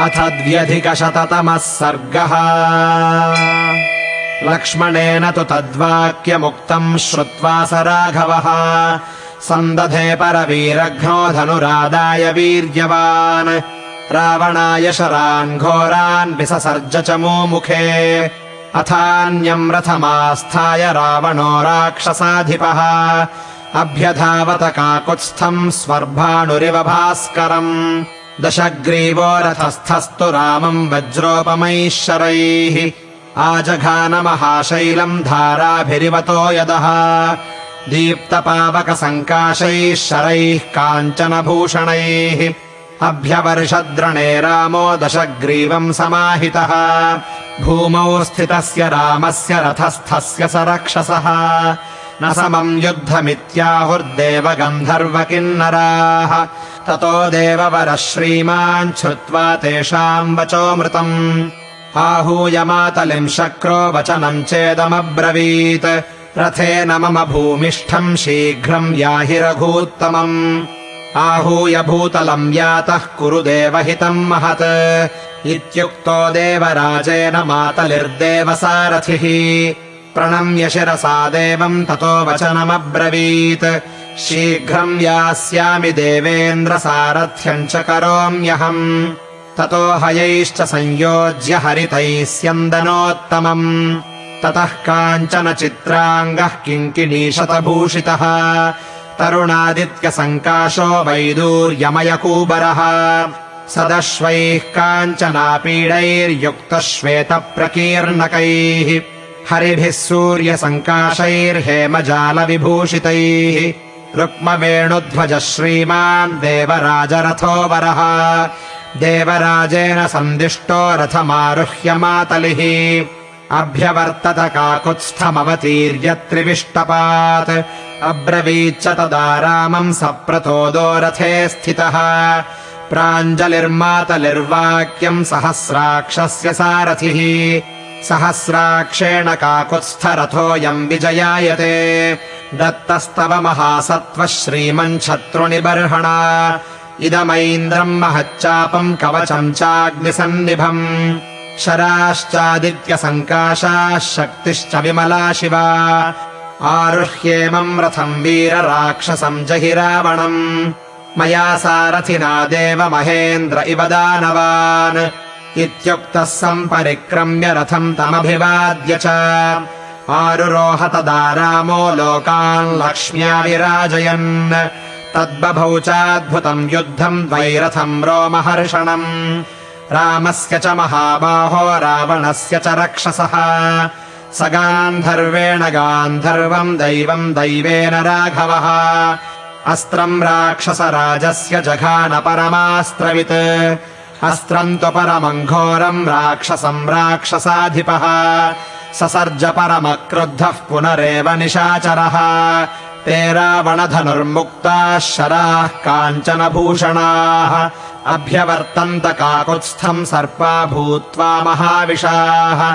अथ द्व्यधिकशततमः सर्गः। लक्ष्मणेन तु तद्वाक्यमुक्तम् श्रुत्वा स राघवः। सन्दधे परवीरघ्नो धनुरादाय वीर्यवान्। रावणाय शरान् घोरान् विससर्ज च मुमुखे। अथान्यम् रथमास्थाय रावणो राक्षसाधिपः। अभ्यधावत काकुत्स्थम् स्वर्भाणुरिव भास्करम् दशग्रीवो रथस्थस्तु रामम् वज्रोपमैः शरैः आजघानमहाशैलम् धाराभिरिवतो यदः दीप्तपावकसङ्काशैः शरैः काञ्चनभूषणैः अभ्यवर्षद्रणे रामो दशग्रीवम् समाहितः भूमौ स्थितस्य रामस्य रथस्थस्य स रक्षसः न समम् युद्धमित्याहुर्देव गन्धर्वकिन्नराः ततो देववरः श्रीमान् श्रुत्वा तेषाम् वचोऽमृतम् आहूय मातलिम् शक्रो वचनम् चेदमब्रवीत्। रथेन मम भूमिष्ठम् शीघ्रम् याहि रघूत्तमम् आहूय भूतलम् यातः कुरु देवहितम् महत्। इत्युक्तो देवराजेन मातलिर्देवसारथिः प्रणम्य शिरसा देवम् ततो वचनमब्रवीत्। शीघ्रम् यास्यामि देवेन्द्रसारथ्यम् च करोम्यहम्। ततो हयैश्च संयोज्य हरितैः स्यन्दनोत्तमम्। ततः काञ्चन चित्राङ्गः किङ्किणीशतभूषितः। तरुणादित्यसङ्काशो वैदूर्यमयकूबरः। सदश्वैः काञ्चनापीडैर्युक्तः श्वेतप्रकीर्णकैः हरिभिः सूर्यसङ्काशैर्हेमजालविभूषितैः। रुक्मवेणुध्वजः श्रीमान् देवराजरथो वरः देवराजेन सन्दिष्टो रथमारुह्य मातलिः अभ्यवर्तत काकुत्स्थमवतीर्य त्रिविष्टपात् अब्रवीच्च तदा रामम् सप्रतोदो रथे स्थितः। प्राञ्जलिर्मातलिर्वाक्यम् सहस्राक्षस्य सारथिः सहस्राक्षेण काकुत्स्थरथोऽयम् विजयायते। दत्तस्तव महासत्त्वः श्रीमन् शत्रुनिबर्हणा। इदमैन्द्रम् महच्चापम् कवचम् चाग्निसन्निभम्। शराश्चादित्यसङ्काशाः शक्तिश्च विमला शिवा। आरुह्येमम् रथम् वीरराक्षसम् जहि रावणम्। मया सारथिना देव महेन्द्र इव दानवान् इत्युक्तः सम्परिक्रम्य रथम् तमभिवाद्य च। आरुरोह तदा रामो लोकान् लक्ष्म्या विराजयन्। तद्बभौ चाद्भुतम् युद्धम् द्वैरथम् रोमहर्षणम्। रामस्य च महाबाहो रावणस्य च रक्षसः। स गान्धर्वेण गान्धर्वम् दैवम् दैवेन राघवः। अस्त्रम् राक्षसराजस्य जघान परमास्त्रवित् अस्त्रम् तु परमम् घोरम् राक्षसम् राक्षसाधिपः। ससर्ज परमक्रुद्धः पुनरेव निशाचरः। ते रावणधनुर्मुक्ताः शराः काञ्चनभूषणाः। अभ्यवर्तन्त काकुत्स्थम् सर्पा भूत्वा महाविशाः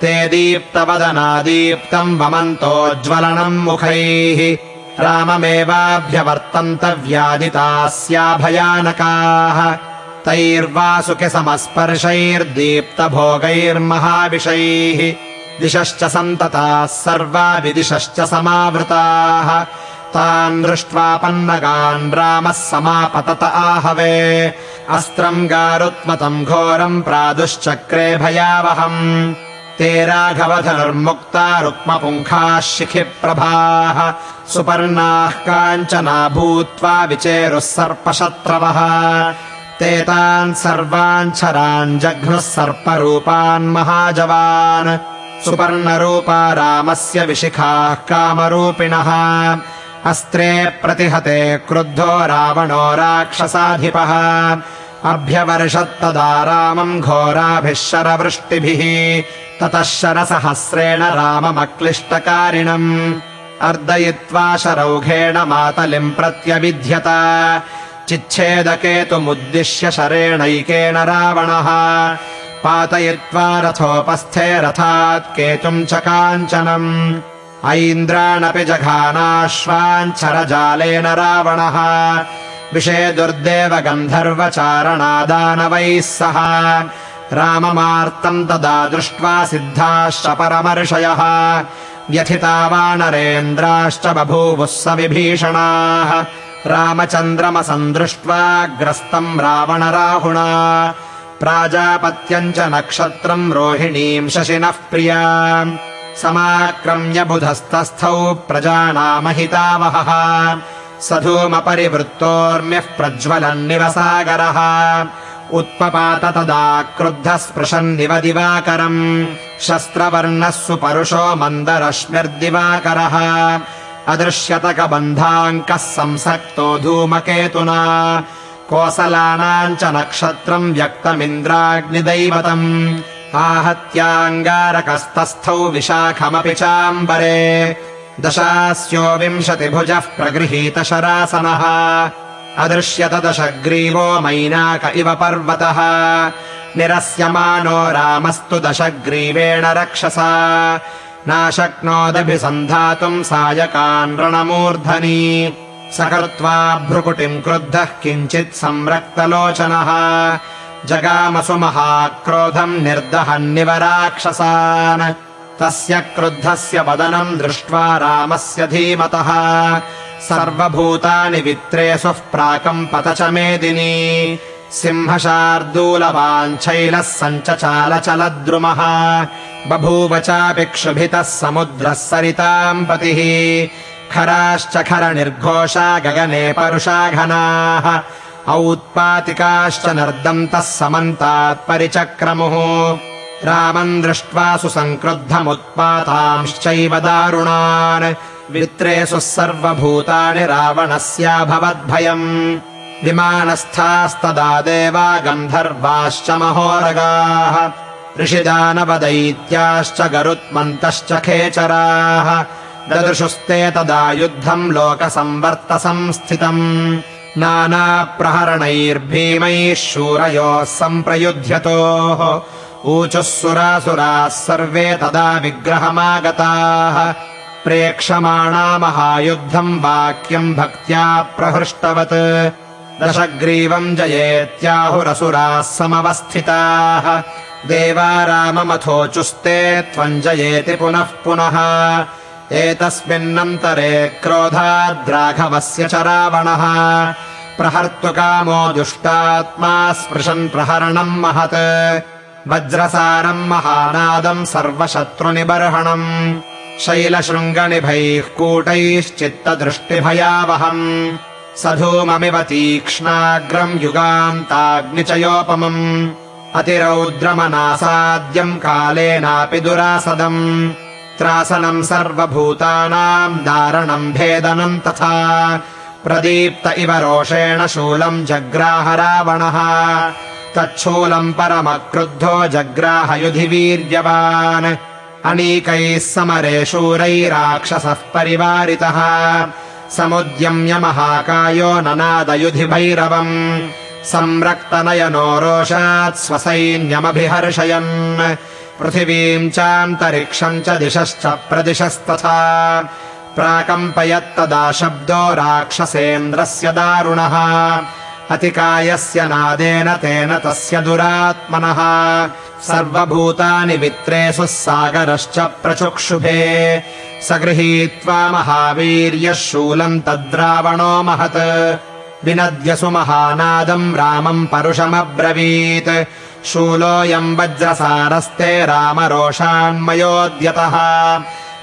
ते दीप्तवदनादीप्तम् वमन्तोज्ज्वलनम् मुखैः। राममेवाभ्यवर्तन्त व्यादितास्या भयानकाः तैर्वासुकिसमस्पर्शैर्दीप्तभोगैर्महाविषैः दिशश्च सन्तताः सर्वा विदिशश्च समावृताः। तान् दृष्ट्वा पन्नगान् रामः समापतत आहवे। अस्त्रम् गारुत्मतम् घोरम् प्रादुश्चक्रे भयावहम्। ते राघवधनुर्मुक्ता रुक्मपुङ्खाः शिखिप्रभाः। सुपर्णाः काञ्चना भूत्वा विचेरुः सर्पशत्रवः ते तान् सर्वान् छरान् जघ्नुः सर्परूपान् महाजवान्। सुपर्णरूपा रामस्य विशिखाः कामरूपिणः। अस्त्रे प्रतिहते क्रुद्धो रावणो राक्षसाधिपः। अभ्यवर्षत्तदा रामम् घोराभिः शरवृष्टिभिः ततः शरसहस्रेण राममक्लिष्टकारिणम्। अर्दयित्वा शरौघेण मातलिम् प्रत्यविध्यत चिच्छेदकेतुमुद्दिश्य शरेणैकेन रावणः। पातयित्वा रथोपस्थे रथात् केतुम् च काञ्चनम्। ऐन्द्राणपि जघानाश्वाञ्छरजालेन रावणः। विषे दुर्देव गन्धर्वचारणादानवैः सह। राममार्तम् तदा दृष्ट्वा सिद्धाश्च परमर्षयः। व्यथिता वानरेन्द्राश्च बभूवुः स विभीषणाः रामचन्द्रमसम् दृष्ट्वा ग्रस्तम् रावणराहुणा। प्राजापत्यम् च नक्षत्रम् रोहिणीम् शशिनः प्रिया। समाक्रम्य बुधस्तस्थौ प्रजानामहितावहः। स धूमपरिवृत्तोर्म्यः प्रज्वलन्निव सागरः उत्पपात तदा क्रुद्धः स्पृशन्निव दिवाकरम्। शस्त्रवर्णः सुपरुषो मन्दरश्मिर्दिवाकरः अदृश्यतकबन्धाङ्कः संसक्तो धूमकेतुना कोसलानाम् च नक्षत्रम् व्यक्तमिन्द्राग्निदैवतम् आहत्याङ्गारकस्तस्थौ विशाखमपि चाम्बरे दशास्यो विंशतिभुजः प्रगृहीतशरासनः अदृश्यत दशग्रीवो मैनाक इव पर्वतः निरस्यमानो रामस्तु दशग्रीवेण रक्षसा नाशक्नोदभिसन्धातुम् सायकान् रणमूर्धनि स कृत्वा भ्रुकुटिम् क्रुद्धः किञ्चित् संरक्तलोचनः। जगामसु महाक्रोधम् निर्दहन्निव राक्षसान्। तस्य क्रुद्धस्य वदनम् दृष्ट्वा रामस्य धीमतः। सर्वभूतानि वित्रेषुः प्राकम्पत च मेदिनी सिंहशार्दूलवाञ्छैलः सञ्चचालचलद्रुमः। बभूव चापि क्षुभितः समुद्रः सरिताम् पतिः खराश्च खरनिर्घोषा गगने परुषा घनाः। औत्पातिकाश्च नर्दन्तः समन्तात् परिचक्रमुः। रामम् दृष्ट्वा सुसङ्क्रुद्धमुत्पातांश्चैव दारुणान्। वित्रेषुः सर्वभूतानि रावणस्याभवद्भयम् विमानस्थास्तदा देवा गन्धर्वाश्च महोरगाः ऋषिदानवदैत्याश्च गरुत्मन्तश्च खेचराः। ददृशुस्ते तदा युद्धम् लोकसंवर्तसंस्थितम्। नानाप्रहरणैर्भीमैः शूरयोः सम्प्रयुध्यतोः। ऊचुः सुरासुराः सर्वे तदा विग्रहमागताः। प्रेक्षमाणा महायुद्धम् वाक्यम् भक्त्या प्रहृष्टवत् दशग्रीवम् जयेत्याहुरसुराः समवस्थिताः। देवा राममथोचुस्ते त्वम् जयेति पुनः पुनः। एतस्मिन्नन्तरे क्रोधाद्राघवस्य च रावणः। प्रहर्तुकामो दुष्टात्मा स्पृशन् प्रहरणम् महत्। वज्रसारम् महानादम् सर्वशत्रुनिबर्हणम्। शैलशृङ्गनिभैः कूटैश्चित्तदृष्टिभयावहम् स धूममिव तीक्ष्णाग्रम् युगान्ताग्निचयोपमम् अतिरौद्रमनासाद्यम् कालेनापि दुरासदम् त्रासनम् सर्वभूतानाम् दारणम् भेदनम् तथा प्रदीप्त इव रोषेण शूलम् जग्राह रावणः तच्छूलम् परमक्रुद्धो जग्राहयुधि वीर्यवान् अनीकैः समरे शूरैराक्षसः परिवारितः समुद्यम्य महाकायो ननादयुधि भैरवम् संरक्तनयनो रोषात् स्वसैन्यमभिहर्षयन्। पृथिवीम् चान्तरिक्षम् च दिशश्च प्रदिशस्तथा। प्राकम्पयत्तदा शब्दो राक्षसेन्द्रस्य दारुणः अतिकायस्य नादेन तेन तस्य दुरात्मनः। सर्वभूतानि वित्रेषुः सागरश्च प्रचुक्षुभे। स गृहीत्वा महावीर्यः शूलम् तद्रावणो महत्। विनद्यसु महानादम् रामम् परुषमब्रवीत्। शूलोऽयम् वज्रसारस्ते रामरोषान्मयोद्यतः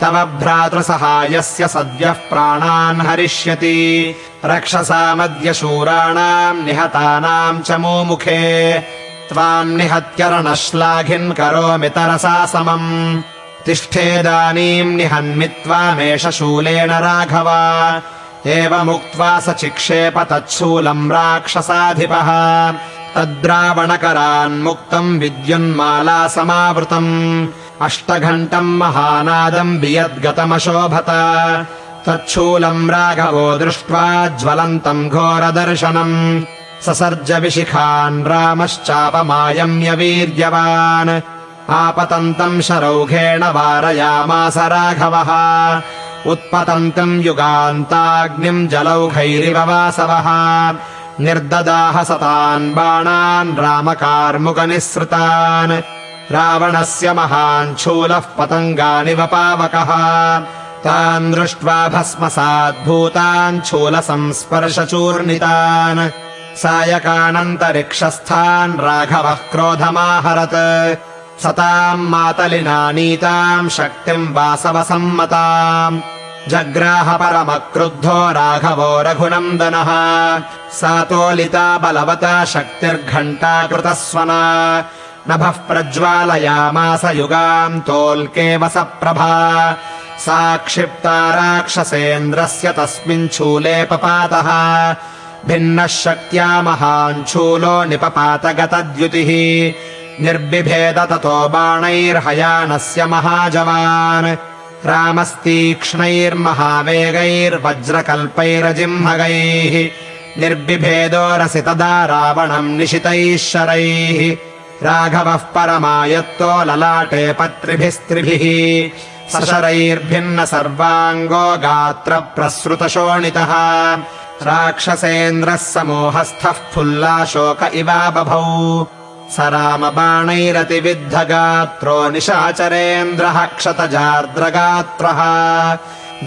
तव भ्रातृसहायस्य सद्यः प्राणान् हरिष्यति। रक्षसामद्य शूराणाम् निहतानाम् च मुमुखे। त्वाम् निहत्यरणश्लाघिन् करोमि तरसा समम्। तिष्ठेदानीम् निहन्मि त्वामेष शूलेन राघव। एवमुक्त्वा स चिक्षेप तच्छूलम् राक्षसाधिपः। तद्रावणकरान्मुक्तम् विद्युन्माला समावृतम् अष्टघण्टम् महानादम् वियद्गतमशोभत। तच्छूलम् राघवो दृष्ट्वा ज्वलन्तम् घोरदर्शनम्। ससर्ज विशिखान् रामश्चापमायम्य वीर्यवान्। आपतन्तम् शरौघेण वारयामास राघवः। उत्पतन्तम् युगान्ताग्निम् जलौघैरिव वासवः। निर्ददाह सतान् बाणान् रामकार्मुकनिःसृतान् रावणस्य महान् शूलः पतङ्गानिव पावकः। तान् दृष्ट्वा भस्मसाद्भूतान् शूलसंस्पर्शचूर्णितान् सायकानन्तरिक्षस्थान् राघवः क्रोधमाहरत्। सताम् मातलिना नीताम् शक्तिम् वासवसम्मताम्। जग्राह परमक्रुद्धो राघवो रघुनन्दनः। सा तोलिता बलवता शक्तिर्घण्टा कृतस्वना नभः प्रज्वालयामास युगाम् तोल्के वसप्रभा सा क्षिप्ता राक्षसेन्द्रस्य तस्मिन् शूले पपातः। भिन्नः शक्त्या महान् शूलो निपपातगतद्युतिः। निर्बिभेद ततो बाणैर्हयानस्य महाजवान्। रामस्तीक्ष्णैर्महावेगैर्वज्रकल्पैरजिह्मगैः। निर्बिभेदो रसि तदा रावणम् निशितैः शरैः राघवः परमायत्तो ललाटे पत्रिभिस्त्रिभिः सशरैर्भिन्न सर्वाङ्गो गात्रप्रसृतशोणितः। राक्षसेन्द्रः समोहस्थः फुल्लाशोक इवा बभौ स रामबाणैरतिविद्धगात्रो निशाचरेन्द्रः क्षतजार्द्रगात्रः।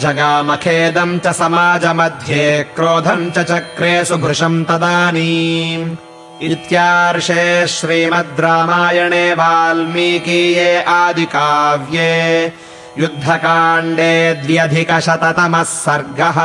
जगामखेदम् च समाजमध्ये क्रोधम् च चक्रे सुभृशम् तदानीम् इत्यार्षे श्रीमद् रामायणे वाल्मीकीये आदिकाव्ये युद्धकाण्डे द्व्यधिकशततमः सर्गः